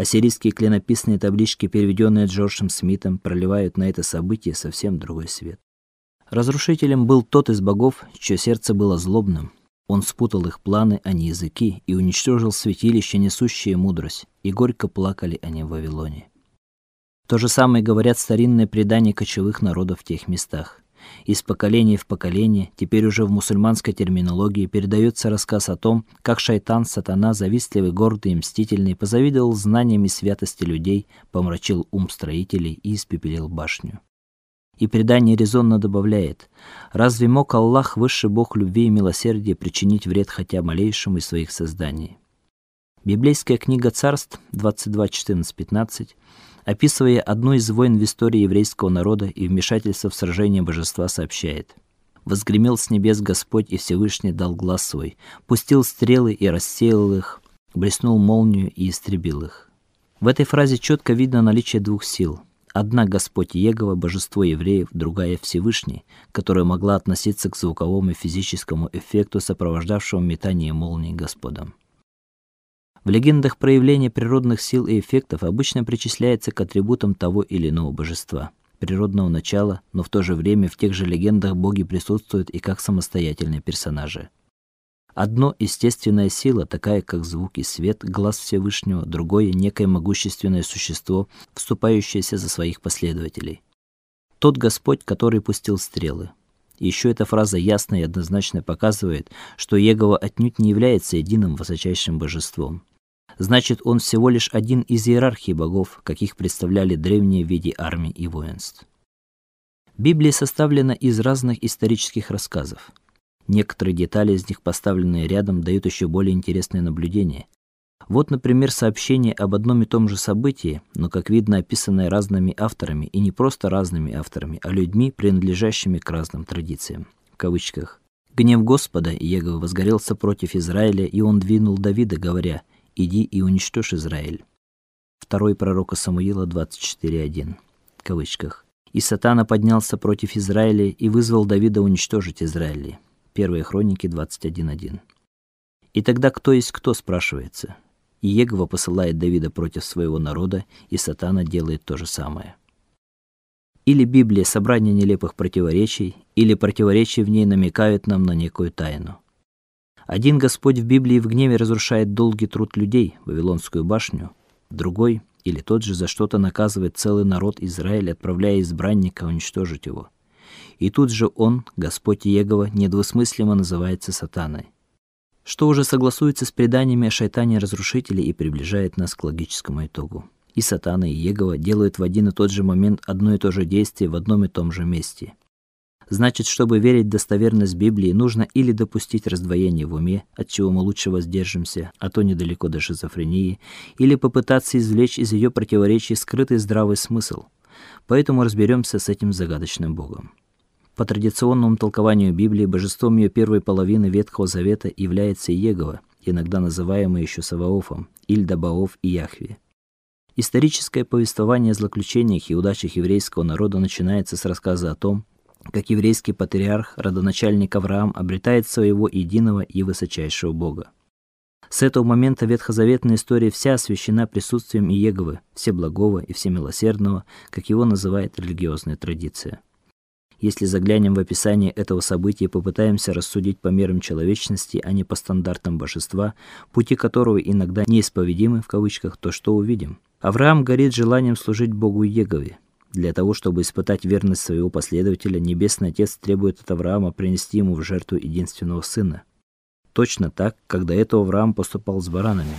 Ассирийские клинописные таблички, переведенные Джорджем Смитом, проливают на это событие совсем другой свет. Разрушителем был тот из богов, чье сердце было злобным. Он спутал их планы, а не языки, и уничтожил святилище, несущее мудрость, и горько плакали они в Вавилоне. То же самое говорят старинные предания кочевых народов в тех местах. Из поколения в поколение, теперь уже в мусульманской терминологии, передается рассказ о том, как шайтан, сатана, завистливый, гордый и мстительный, позавидовал знаниям и святости людей, помрачил ум строителей и испепелил башню. И предание резонно добавляет: разве мог Аллах, высший бог любви и милосердия, причинить вред хотя малейшему из своих созданий? Библейская книга Царств 22:14-15, описывая одну из войн в истории еврейского народа и вмешательство в сражение божества, сообщает: Возгремел с небес Господь, и Всевышний дал глас свой, пустил стрелы и рассеял их, блеснул молнию и истребил их. В этой фразе четко видно наличие двух сил Одна Господь Егова, божество евреев, другая Всевышний, которая могла относиться к звуковому и физическому эффекту, сопровождавшему метание молний Господом. В легендах проявление природных сил и эффектов обычно причисляется к атрибутам того или иного божества, природного начала, но в то же время в тех же легендах боги присутствуют и как самостоятельные персонажи. Одно естественная сила, такая как звук и свет, глаз Всевышнего, другое некое могущественное существо, вступающееся за своих последователей. Тот Господь, который пустил стрелы. Еще эта фраза ясно и однозначно показывает, что Егова отнюдь не является единым высочайшим божеством. Значит, он всего лишь один из иерархии богов, каких представляли древние в виде армий и воинств. Библия составлена из разных исторических рассказов. Некоторые детали из них, поставленные рядом, дают еще более интересные наблюдения. Вот, например, сообщение об одном и том же событии, но, как видно, описанное разными авторами, и не просто разными авторами, а людьми, принадлежащими к разным традициям. В кавычках. Гнев Господа Иегова возгорелся против Израиля, и он двинул Давида, говоря: "Иди и уничтожь Израиль". Второй пророка Самуила 24:1. В кавычках. И Сатана поднялся против Израиля и вызвал Давида уничтожить Израиль. Первые хроники 21:1. И тогда кто есть кто спрашивается. И Егова посылает Давида против своего народа, и Сатана делает то же самое. Или Библия собрание нелепых противоречий, или противоречия в ней намекают нам на некую тайну. Один Господь в Библии в гневе разрушает долгий труд людей, Вавилонскую башню, другой или тот же за что-то наказывает целый народ Израиля, отправляя избранника уничтожить его. И тут же он, Господь Иегова, недвусмыслимо называется сатаной. Что уже согласуется с преданиями о шайтане-разрушителе и приближает нас к логическому итогу. И сатана, и Иегова делают в один и тот же момент одно и то же действие в одном и том же месте. Значит, чтобы верить в достоверность Библии, нужно или допустить раздвоение в уме, от чего мы лучше воздержимся, а то недалеко до шизофрении, или попытаться извлечь из ее противоречий скрытый здравый смысл. Поэтому разберемся с этим загадочным Богом. По традиционному толкованию Библии божеством ее первой половины Ветхого Завета является Иегова, иногда называемый еще Саваофом, Ильдабаоф и Яхве. Историческое повествование о злоключениях и удачах еврейского народа начинается с рассказа о том, как еврейский патриарх, родоначальник Авраам, обретает своего единого и высочайшего Бога. С этого момента ветхозаветная история вся освящена присутствием Иеговы, Всеблагого и Всемилосердного, как его называет религиозная традиция. Если заглянем в описание этого события и попытаемся рассудить по мерам человечности, а не по стандартам божества, пути которого иногда неисповедимы в кавычках, то что увидим? Авраам горит желанием служить Богу Егове. Для того, чтобы испытать верность своего последователя, небесный Отец требует от Авраама принести ему в жертву единственного сына. Точно так, до этого Авраам поступал с баранами.